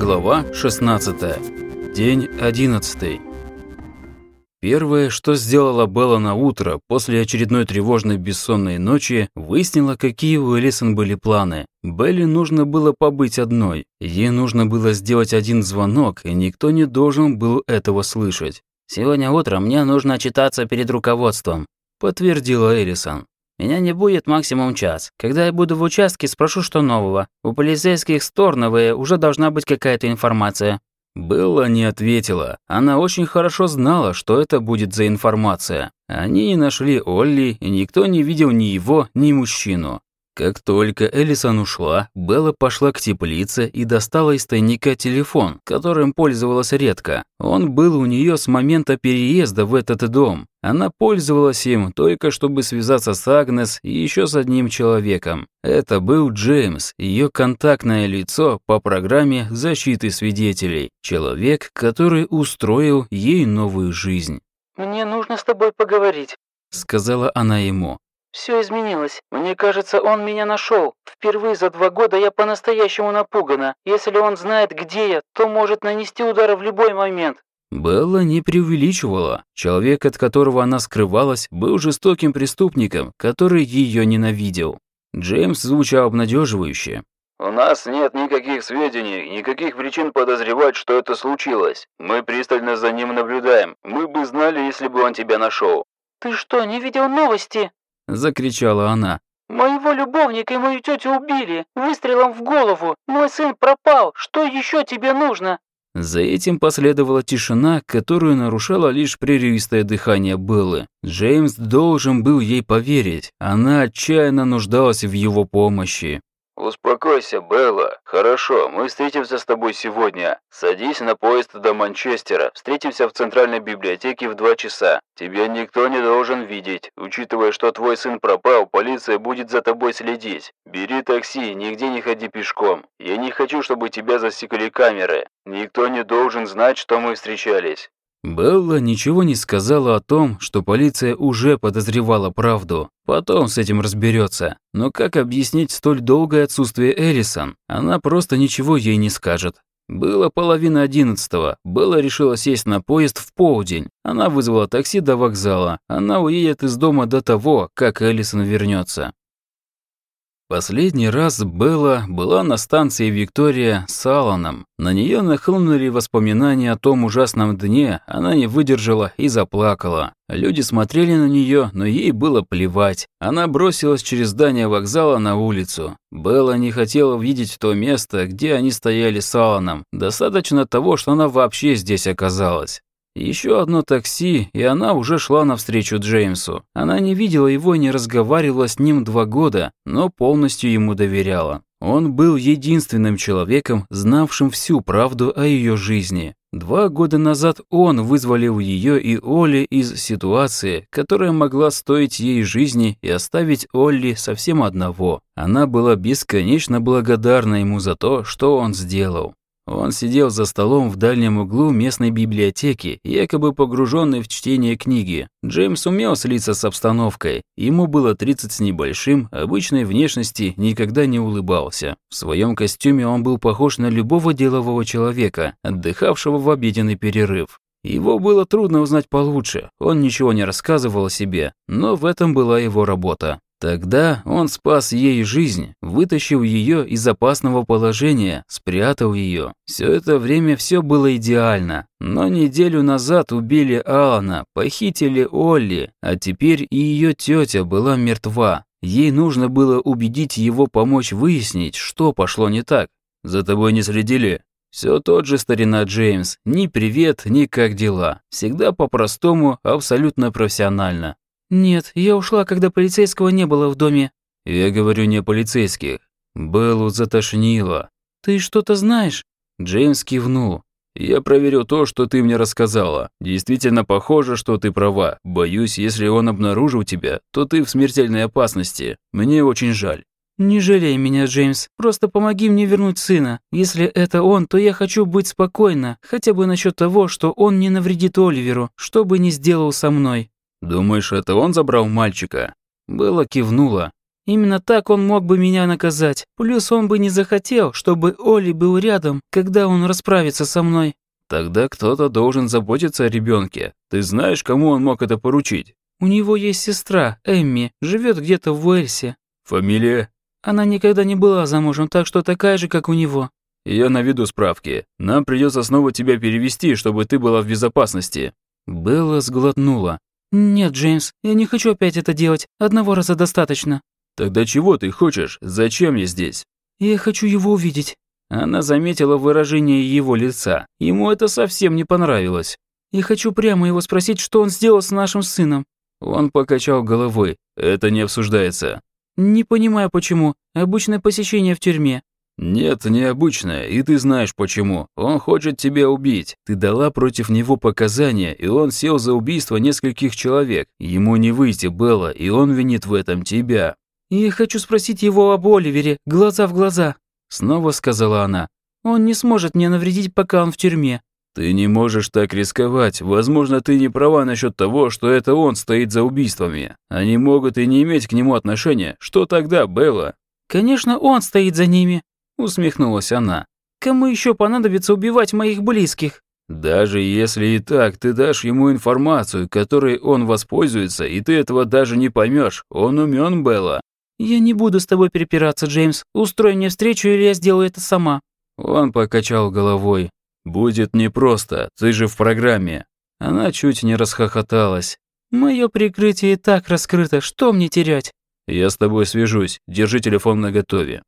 Глава 16. День 11. Первое, что сделала Белла на утро после очередной тревожной бессонной ночи, выяснила, какие у Элисон были планы. Белли нужно было побыть одной. Ей нужно было сделать один звонок, и никто не должен был этого слышать. «Сегодня утром мне нужно отчитаться перед руководством», – подтвердила Элисон. Меня не будет максимум час. Когда я буду в участке, спрошу, что нового. У полицейских Сторновые уже должна быть какая-то информация». Белла не ответила. Она очень хорошо знала, что это будет за информация. Они не нашли Олли, и никто не видел ни его, ни мужчину. Как только Элисон ушла, Белла пошла к теплице и достала из тайника телефон, которым пользовалась редко. Он был у нее с момента переезда в этот дом. Она пользовалась им только чтобы связаться с Агнес и еще с одним человеком. Это был Джеймс, ее контактное лицо по программе защиты свидетелей. Человек, который устроил ей новую жизнь. «Мне нужно с тобой поговорить», — сказала она ему. Все изменилось. Мне кажется, он меня нашел. Впервые за два года я по-настоящему напугана. Если он знает, где я, то может нанести удар в любой момент. Белла не преувеличивала. Человек, от которого она скрывалась, был жестоким преступником, который ее ненавидел. Джеймс звучал обнадеживающе. «У нас нет никаких сведений, никаких причин подозревать, что это случилось. Мы пристально за ним наблюдаем. Мы бы знали, если бы он тебя нашел». «Ты что, не видел новости?» Закричала она. «Моего любовника и мою тетю убили выстрелом в голову. Мой сын пропал. Что еще тебе нужно?» За этим последовала тишина, которую нарушало лишь прерывистое дыхание Беллы. Джеймс должен был ей поверить. Она отчаянно нуждалась в его помощи. «Успокойся, Белла. Хорошо, мы встретимся с тобой сегодня. Садись на поезд до Манчестера. Встретимся в Центральной библиотеке в два часа. Тебя никто не должен видеть. Учитывая, что твой сын пропал, полиция будет за тобой следить. Бери такси, нигде не ходи пешком. Я не хочу, чтобы тебя засекли камеры. Никто не должен знать, что мы встречались. Белла ничего не сказала о том, что полиция уже подозревала правду. Потом с этим разберется. Но как объяснить столь долгое отсутствие Элисон? Она просто ничего ей не скажет. Было половина одиннадцатого. Белла решила сесть на поезд в полдень. Она вызвала такси до вокзала. Она уедет из дома до того, как Элисон вернется. Последний раз Белла была на станции Виктория с Алланом. На нее нахлынули воспоминания о том ужасном дне, она не выдержала и заплакала. Люди смотрели на нее, но ей было плевать. Она бросилась через здание вокзала на улицу. Белла не хотела видеть то место, где они стояли с Алланом. Достаточно того, что она вообще здесь оказалась. Еще одно такси, и она уже шла навстречу Джеймсу. Она не видела его и не разговаривала с ним два года, но полностью ему доверяла. Он был единственным человеком, знавшим всю правду о ее жизни. Два года назад он вызволил ее и Олли из ситуации, которая могла стоить ей жизни и оставить Олли совсем одного. Она была бесконечно благодарна ему за то, что он сделал. Он сидел за столом в дальнем углу местной библиотеки, якобы погруженный в чтение книги. Джеймс умел слиться с обстановкой. Ему было 30 с небольшим, обычной внешности никогда не улыбался. В своем костюме он был похож на любого делового человека, отдыхавшего в обеденный перерыв. Его было трудно узнать получше, он ничего не рассказывал о себе, но в этом была его работа. Тогда он спас ей жизнь, вытащил ее из опасного положения, спрятал ее. Все это время все было идеально. Но неделю назад убили Алана, похитили Олли, а теперь и ее тетя была мертва. Ей нужно было убедить его помочь выяснить, что пошло не так. «За тобой не следили?» Все тот же старина Джеймс. Ни привет, ни как дела. Всегда по-простому, абсолютно профессионально. «Нет, я ушла, когда полицейского не было в доме». «Я говорю не о полицейских. Беллу затошнило». «Ты что-то знаешь?» Джеймс кивнул. «Я проверю то, что ты мне рассказала. Действительно похоже, что ты права. Боюсь, если он обнаружил тебя, то ты в смертельной опасности. Мне очень жаль». «Не жалей меня, Джеймс. Просто помоги мне вернуть сына. Если это он, то я хочу быть спокойна, хотя бы насчет того, что он не навредит Оливеру, что бы ни сделал со мной». «Думаешь, это он забрал мальчика?» Белла кивнула. Именно так он мог бы меня наказать. Плюс он бы не захотел, чтобы Оли был рядом, когда он расправится со мной. Тогда кто-то должен заботиться о ребенке. Ты знаешь, кому он мог это поручить? У него есть сестра, Эмми, живет где-то в Уэльсе. Фамилия? Она никогда не была замужем, так что такая же, как у него. Я наведу справки. Нам придется снова тебя перевести, чтобы ты была в безопасности. Белла сглотнула. Нет, Джеймс, я не хочу опять это делать. Одного раза достаточно. Тогда чего ты хочешь? Зачем я здесь? Я хочу его увидеть. Она заметила выражение его лица. Ему это совсем не понравилось. Я хочу прямо его спросить, что он сделал с нашим сыном. Он покачал головой. Это не обсуждается. Не понимаю почему. Обычное посещение в тюрьме. Нет, необычное, и ты знаешь почему. Он хочет тебя убить. Ты дала против него показания, и он сел за убийство нескольких человек. Ему не выйти, Белла, и он винит в этом тебя. Я хочу спросить его об Оливере, глаза в глаза. Снова сказала она. Он не сможет мне навредить, пока он в тюрьме. «Ты не можешь так рисковать. Возможно, ты не права насчет того, что это он стоит за убийствами. Они могут и не иметь к нему отношения. Что тогда, Белла?» «Конечно, он стоит за ними», — усмехнулась она. «Кому еще понадобится убивать моих близких?» «Даже если и так, ты дашь ему информацию, которой он воспользуется, и ты этого даже не поймешь. Он умен, Белла». «Я не буду с тобой перепираться, Джеймс. Устрой мне встречу, или я сделаю это сама». Он покачал головой. «Будет непросто, ты же в программе». Она чуть не расхохоталась. «Мое прикрытие и так раскрыто, что мне терять?» «Я с тобой свяжусь, держи телефон наготове».